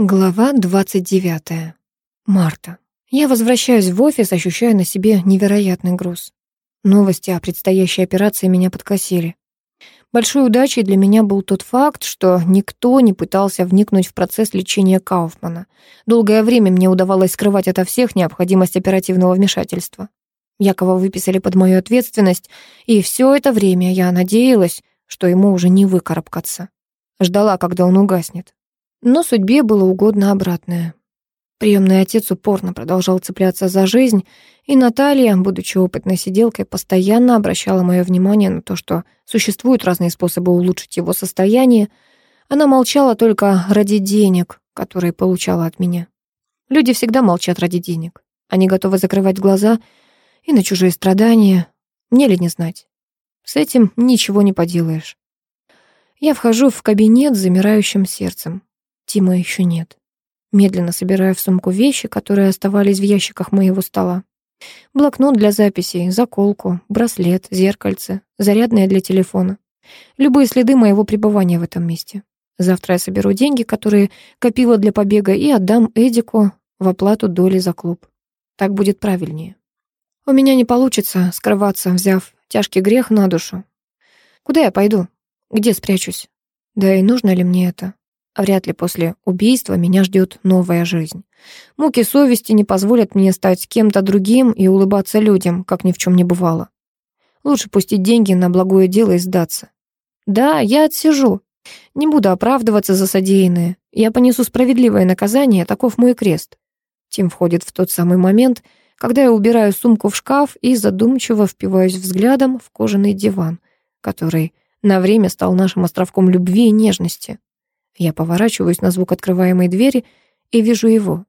Глава 29. Марта. Я возвращаюсь в офис, ощущая на себе невероятный груз. Новости о предстоящей операции меня подкосили. Большой удачей для меня был тот факт, что никто не пытался вникнуть в процесс лечения Кауфмана. Долгое время мне удавалось скрывать ото всех необходимость оперативного вмешательства. Якова выписали под мою ответственность, и все это время я надеялась, что ему уже не выкарабкаться. Ждала, когда он угаснет. Но судьбе было угодно обратное. Приемный отец упорно продолжал цепляться за жизнь, и Наталья, будучи опытной сиделкой, постоянно обращала мое внимание на то, что существуют разные способы улучшить его состояние. Она молчала только ради денег, которые получала от меня. Люди всегда молчат ради денег. Они готовы закрывать глаза и на чужие страдания. Мне ли не знать? С этим ничего не поделаешь. Я вхожу в кабинет с замирающим сердцем. Тима еще нет. Медленно собираю в сумку вещи, которые оставались в ящиках моего стола. Блокнот для записей, заколку, браслет, зеркальце, зарядное для телефона. Любые следы моего пребывания в этом месте. Завтра я соберу деньги, которые копила для побега, и отдам Эдику в оплату доли за клуб. Так будет правильнее. У меня не получится скрываться, взяв тяжкий грех на душу. Куда я пойду? Где спрячусь? Да и нужно ли мне это? Вряд ли после убийства меня ждет новая жизнь. Муки совести не позволят мне стать кем-то другим и улыбаться людям, как ни в чем не бывало. Лучше пустить деньги на благое дело и сдаться. Да, я отсижу. Не буду оправдываться за содеянное. Я понесу справедливое наказание, таков мой крест. Тим входит в тот самый момент, когда я убираю сумку в шкаф и задумчиво впиваюсь взглядом в кожаный диван, который на время стал нашим островком любви и нежности. Я поворачиваюсь на звук открываемой двери и вижу его.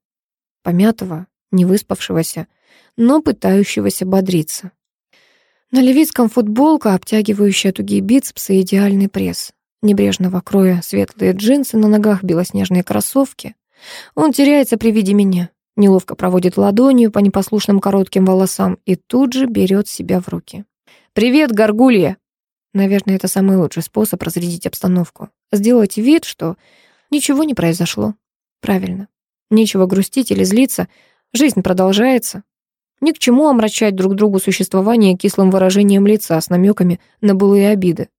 Помятого, невыспавшегося, но пытающегося бодриться. На левицком футболка, обтягивающая тугие бицепсы и идеальный пресс. Небрежного кроя светлые джинсы, на ногах белоснежные кроссовки. Он теряется при виде меня, неловко проводит ладонью по непослушным коротким волосам и тут же берет себя в руки. «Привет, горгулья!» Наверное, это самый лучший способ разрядить обстановку. Сделать вид, что ничего не произошло. Правильно. Нечего грустить или злиться. Жизнь продолжается. Ни к чему омрачать друг другу существование кислым выражением лица с намеками на былые обиды.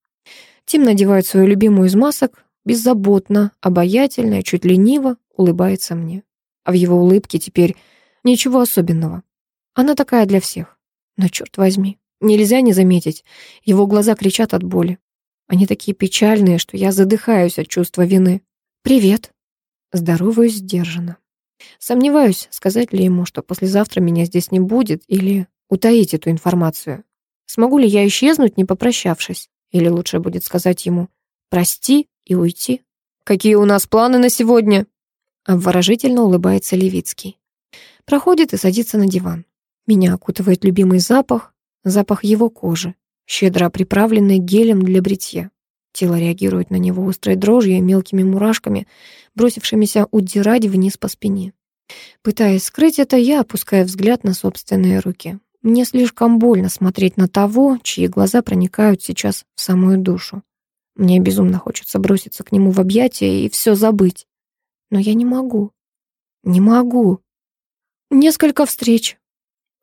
Тим надевает свою любимую из масок, беззаботно, обаятельно чуть лениво улыбается мне. А в его улыбке теперь ничего особенного. Она такая для всех. Но черт возьми, Нельзя не заметить. Его глаза кричат от боли. Они такие печальные, что я задыхаюсь от чувства вины. «Привет». Здороваюсь сдержанно. Сомневаюсь, сказать ли ему, что послезавтра меня здесь не будет, или утаить эту информацию. Смогу ли я исчезнуть, не попрощавшись? Или лучше будет сказать ему «прости» и уйти? «Какие у нас планы на сегодня?» Обворожительно улыбается Левицкий. Проходит и садится на диван. Меня окутывает любимый запах, Запах его кожи, щедро приправленный гелем для бритья. Тело реагирует на него острой дрожью и мелкими мурашками, бросившимися удирать вниз по спине. Пытаясь скрыть это, я опускаю взгляд на собственные руки. Мне слишком больно смотреть на того, чьи глаза проникают сейчас в самую душу. Мне безумно хочется броситься к нему в объятия и все забыть. Но я не могу. Не могу. Несколько встреч,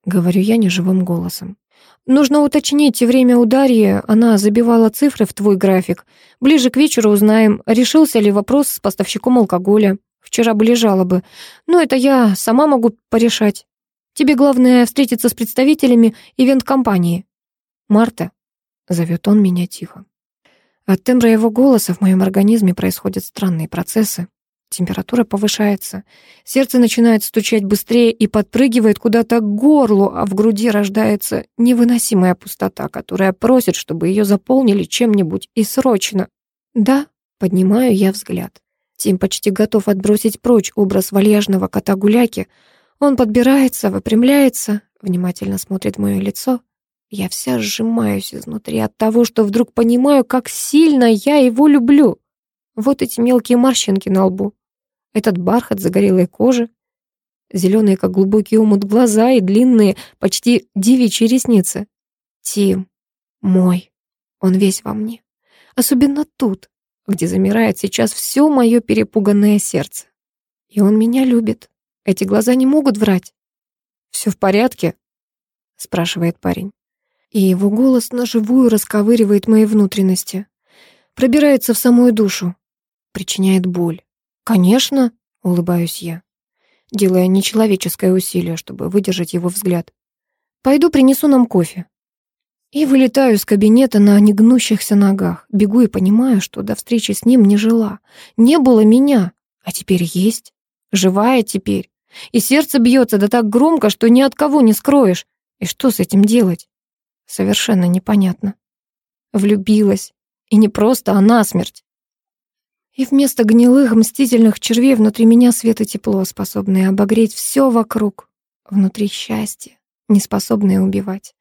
говорю я неживым голосом. Нужно уточнить время у Дарьи. Она забивала цифры в твой график. Ближе к вечеру узнаем, решился ли вопрос с поставщиком алкоголя. Вчера были жалобы. Но это я сама могу порешать. Тебе главное встретиться с представителями ивент-компании. Марта, зовет он меня тихо. От тембра его голоса в моем организме происходят странные процессы. Температура повышается, сердце начинает стучать быстрее и подпрыгивает куда-то к горлу, а в груди рождается невыносимая пустота, которая просит, чтобы ее заполнили чем-нибудь и срочно. Да, поднимаю я взгляд. Тим почти готов отбросить прочь образ вальяжного кота-гуляки. Он подбирается, выпрямляется, внимательно смотрит в мое лицо. Я вся сжимаюсь изнутри от того, что вдруг понимаю, как сильно я его люблю. Вот эти мелкие морщинки на лбу, этот бархат загорелой кожи, зеленые, как глубокий умут, глаза и длинные, почти девичьи ресницы. Тим, мой, он весь во мне. Особенно тут, где замирает сейчас все мое перепуганное сердце. И он меня любит. Эти глаза не могут врать. «Все в порядке?» — спрашивает парень. И его голос наживую расковыривает мои внутренности. Пробирается в самую душу. Причиняет боль. «Конечно», — улыбаюсь я, делая нечеловеческое усилие, чтобы выдержать его взгляд. «Пойду принесу нам кофе». И вылетаю из кабинета на негнущихся ногах. Бегу и понимаю, что до встречи с ним не жила. Не было меня, а теперь есть. Живая теперь. И сердце бьется да так громко, что ни от кого не скроешь. И что с этим делать? Совершенно непонятно. Влюбилась. И не просто, а насмерть. И вместо гнилых мстительных червей внутри меня свет и тепло, способные обогреть все вокруг. Внутри счастье, не способное убивать.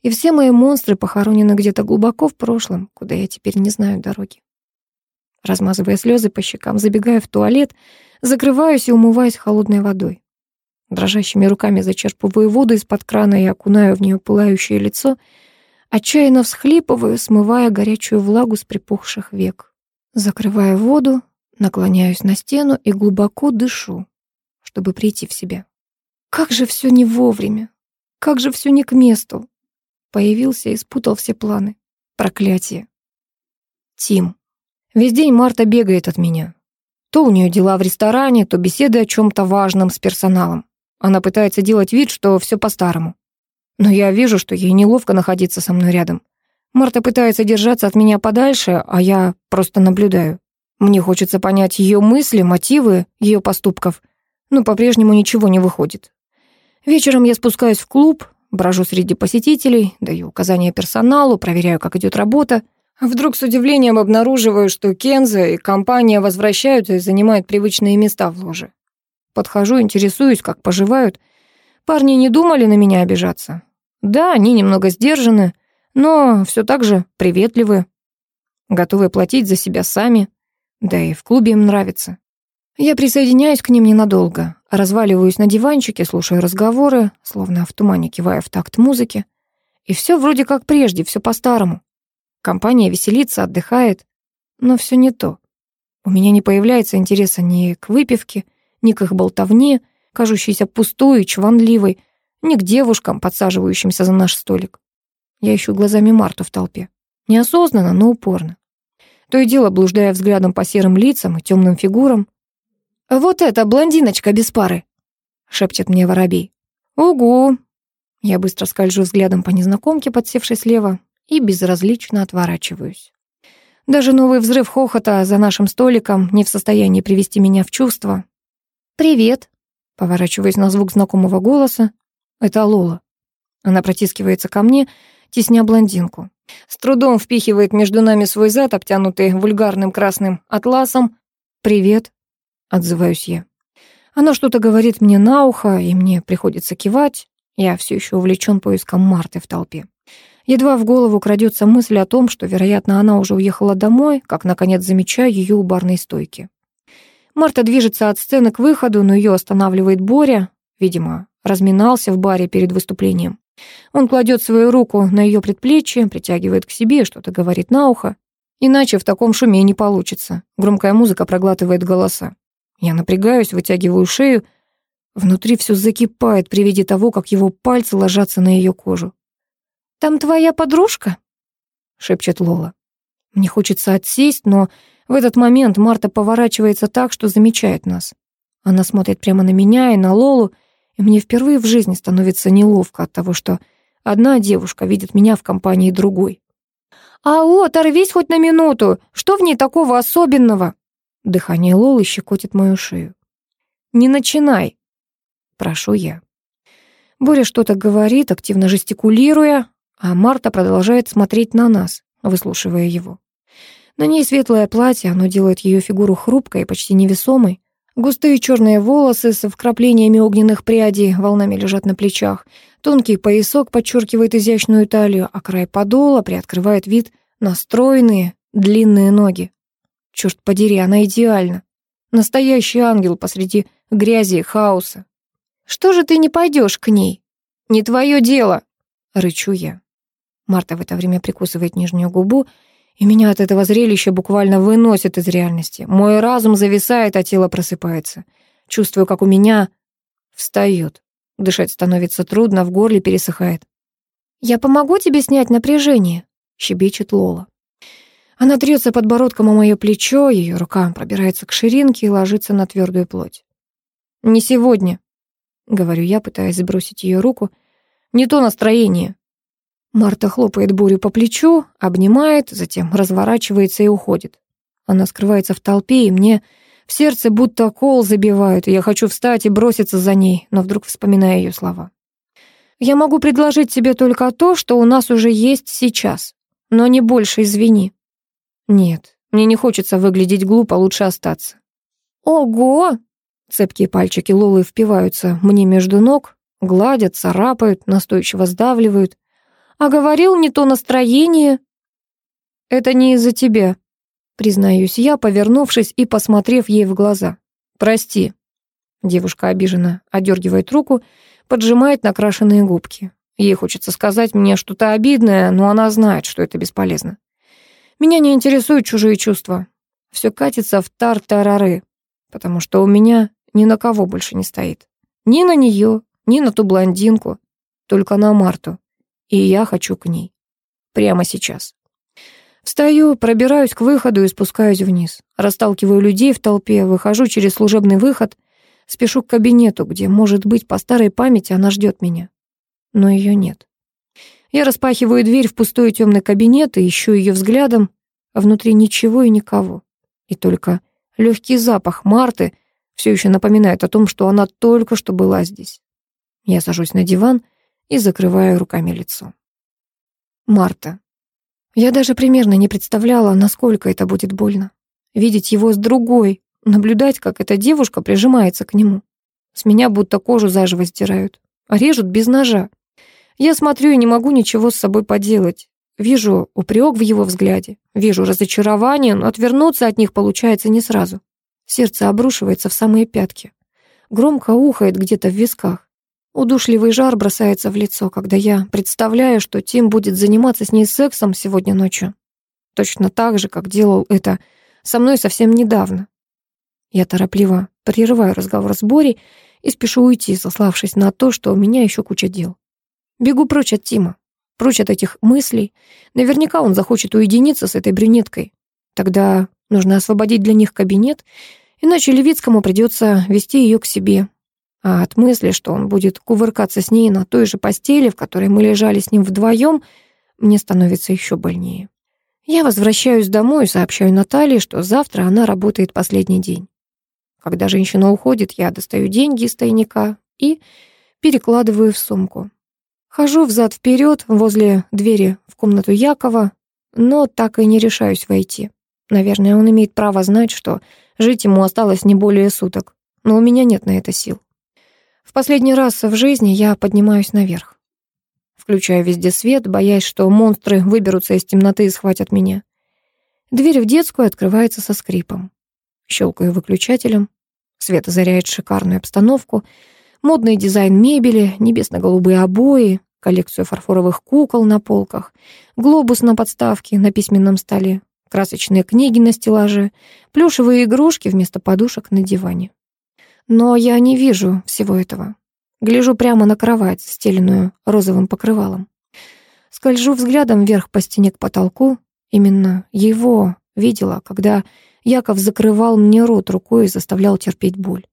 И все мои монстры похоронены где-то глубоко в прошлом, куда я теперь не знаю дороги. Размазывая слезы по щекам, забегаю в туалет, закрываюсь и умываюсь холодной водой. Дрожащими руками зачерпываю воду из-под крана и окунаю в нее пылающее лицо, отчаянно всхлипываю, смывая горячую влагу с припухших век. Закрываю воду, наклоняюсь на стену и глубоко дышу, чтобы прийти в себя. Как же все не вовремя, как же все не к месту. Появился и спутал все планы. Проклятие. Тим. Весь день Марта бегает от меня. То у нее дела в ресторане, то беседы о чем-то важном с персоналом. Она пытается делать вид, что все по-старому. Но я вижу, что ей неловко находиться со мной рядом. Марта пытается держаться от меня подальше, а я просто наблюдаю. Мне хочется понять ее мысли, мотивы ее поступков, но по-прежнему ничего не выходит. Вечером я спускаюсь в клуб, брожу среди посетителей, даю указания персоналу, проверяю, как идет работа. Вдруг с удивлением обнаруживаю, что Кенза и компания возвращаются и занимают привычные места в ложе. Подхожу, интересуюсь, как поживают. Парни не думали на меня обижаться. Да, они немного сдержаны, но все так же приветливы, готовы платить за себя сами, да и в клубе им нравится. Я присоединяюсь к ним ненадолго, разваливаюсь на диванчике, слушаю разговоры, словно в тумане кивая в такт музыки. И все вроде как прежде, все по-старому. Компания веселится, отдыхает, но все не то. У меня не появляется интереса ни к выпивке, ни к их болтовне, кажущейся пустой и чванливой, ни к девушкам, подсаживающимся за наш столик. Я ищу глазами Марту в толпе. Неосознанно, но упорно. То и дело, блуждая взглядом по серым лицам и темным фигурам. «Вот эта блондиночка без пары!» — шепчет мне воробей. «Угу!» Я быстро скольжу взглядом по незнакомке, подсевшей слева, и безразлично отворачиваюсь. Даже новый взрыв хохота за нашим столиком не в состоянии привести меня в чувство, «Привет», — поворачиваясь на звук знакомого голоса. Это Лола. Она протискивается ко мне, тесня блондинку. С трудом впихивает между нами свой зад, обтянутый вульгарным красным атласом. «Привет», — отзываюсь я. Она что-то говорит мне на ухо, и мне приходится кивать. Я все еще увлечен поиском Марты в толпе. Едва в голову крадется мысль о том, что, вероятно, она уже уехала домой, как, наконец, замечаю ее у барной стойки. Марта движется от сцены к выходу, но ее останавливает Боря. Видимо, разминался в баре перед выступлением. Он кладет свою руку на ее предплечье, притягивает к себе, что-то говорит на ухо. Иначе в таком шуме не получится. Громкая музыка проглатывает голоса. Я напрягаюсь, вытягиваю шею. Внутри все закипает при виде того, как его пальцы ложатся на ее кожу. «Там твоя подружка?» — шепчет Лола. Мне хочется отсесть, но в этот момент Марта поворачивается так, что замечает нас. Она смотрит прямо на меня и на Лолу, и мне впервые в жизни становится неловко от того, что одна девушка видит меня в компании другой. «Ау, оторвись хоть на минуту! Что в ней такого особенного?» Дыхание Лолы щекотит мою шею. «Не начинай!» Прошу я. Боря что-то говорит, активно жестикулируя, а Марта продолжает смотреть на нас, выслушивая его. На ней светлое платье, оно делает ее фигуру хрупкой и почти невесомой. Густые черные волосы с вкраплениями огненных прядей волнами лежат на плечах. Тонкий поясок подчеркивает изящную талию, а край подола приоткрывает вид на стройные, длинные ноги. Черт подери, она идеальна. Настоящий ангел посреди грязи и хаоса. «Что же ты не пойдешь к ней?» «Не твое дело!» — рычу я. Марта в это время прикусывает нижнюю губу, и меня от этого зрелища буквально выносит из реальности. Мой разум зависает, а тело просыпается. чувствую, как у меня встает. Дышать становится трудно, в горле пересыхает. «Я помогу тебе снять напряжение», — щебечет Лола. Она трется подбородком о мое плечо, ее рука пробирается к ширинке и ложится на твердую плоть. «Не сегодня», — говорю я, пытаясь сбросить ее руку. «Не то настроение». Марта хлопает Бурю по плечу, обнимает, затем разворачивается и уходит. Она скрывается в толпе, и мне в сердце будто кол забивают, и я хочу встать и броситься за ней, но вдруг вспоминаю ее слова. «Я могу предложить тебе только то, что у нас уже есть сейчас, но не больше, извини». «Нет, мне не хочется выглядеть глупо, лучше остаться». «Ого!» Цепкие пальчики Лолы впиваются мне между ног, гладят, царапают, настойчиво сдавливают. А говорил не то настроение. Это не из-за тебя, признаюсь я, повернувшись и посмотрев ей в глаза. Прости. Девушка обиженно одергивает руку, поджимает накрашенные губки. Ей хочется сказать мне что-то обидное, но она знает, что это бесполезно. Меня не интересуют чужие чувства. Все катится в тар-тарары, потому что у меня ни на кого больше не стоит. Ни на нее, ни на ту блондинку, только на Марту и я хочу к ней. Прямо сейчас. Встаю, пробираюсь к выходу и спускаюсь вниз. Расталкиваю людей в толпе, выхожу через служебный выход, спешу к кабинету, где, может быть, по старой памяти она ждет меня. Но ее нет. Я распахиваю дверь в пустой темный кабинет и ищу ее взглядом, а внутри ничего и никого. И только легкий запах Марты все еще напоминает о том, что она только что была здесь. Я сажусь на диван, и закрываю руками лицо. Марта. Я даже примерно не представляла, насколько это будет больно. Видеть его с другой, наблюдать, как эта девушка прижимается к нему. С меня будто кожу заживо стирают, а режут без ножа. Я смотрю и не могу ничего с собой поделать. Вижу упрек в его взгляде, вижу разочарование, но отвернуться от них получается не сразу. Сердце обрушивается в самые пятки. Громко ухает где-то в висках. Удушливый жар бросается в лицо, когда я представляю, что Тим будет заниматься с ней сексом сегодня ночью. Точно так же, как делал это со мной совсем недавно. Я торопливо прерываю разговор с Борей и спешу уйти, сославшись на то, что у меня еще куча дел. Бегу прочь от Тима, прочь от этих мыслей. Наверняка он захочет уединиться с этой брюнеткой. Тогда нужно освободить для них кабинет, иначе Левицкому придется вести ее к себе, а от мысли, что он будет кувыркаться с ней на той же постели, в которой мы лежали с ним вдвоем, мне становится еще больнее. Я возвращаюсь домой и сообщаю Наталье, что завтра она работает последний день. Когда женщина уходит, я достаю деньги из тайника и перекладываю в сумку. Хожу взад-вперед возле двери в комнату Якова, но так и не решаюсь войти. Наверное, он имеет право знать, что жить ему осталось не более суток, но у меня нет на это сил. Последний раз в жизни я поднимаюсь наверх. Включаю везде свет, боясь, что монстры выберутся из темноты и схватят меня. Дверь в детскую открывается со скрипом. Щелкаю выключателем. Свет озаряет шикарную обстановку. Модный дизайн мебели, небесно-голубые обои, коллекцию фарфоровых кукол на полках, глобус на подставке на письменном столе, красочные книги на стеллаже, плюшевые игрушки вместо подушек на диване. Но я не вижу всего этого. Гляжу прямо на кровать, стеленную розовым покрывалом. Скольжу взглядом вверх по стене к потолку. Именно его видела, когда Яков закрывал мне рот рукой и заставлял терпеть боль.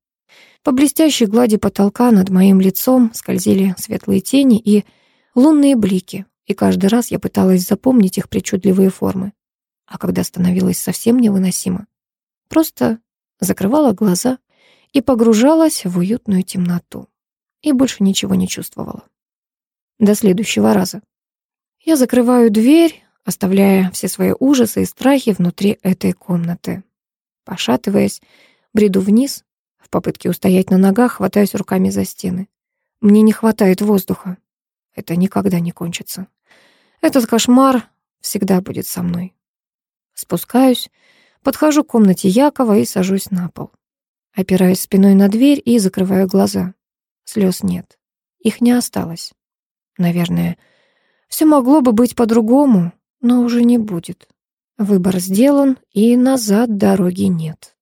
По блестящей глади потолка над моим лицом скользили светлые тени и лунные блики, и каждый раз я пыталась запомнить их причудливые формы. А когда становилось совсем невыносимо, просто закрывала глаза и погружалась в уютную темноту. И больше ничего не чувствовала. До следующего раза. Я закрываю дверь, оставляя все свои ужасы и страхи внутри этой комнаты. Пошатываясь, бреду вниз, в попытке устоять на ногах, хватаюсь руками за стены. Мне не хватает воздуха. Это никогда не кончится. Этот кошмар всегда будет со мной. Спускаюсь, подхожу к комнате Якова и сажусь на пол. Опираюсь спиной на дверь и закрываю глаза. Слез нет. Их не осталось. Наверное, все могло бы быть по-другому, но уже не будет. Выбор сделан, и назад дороги нет.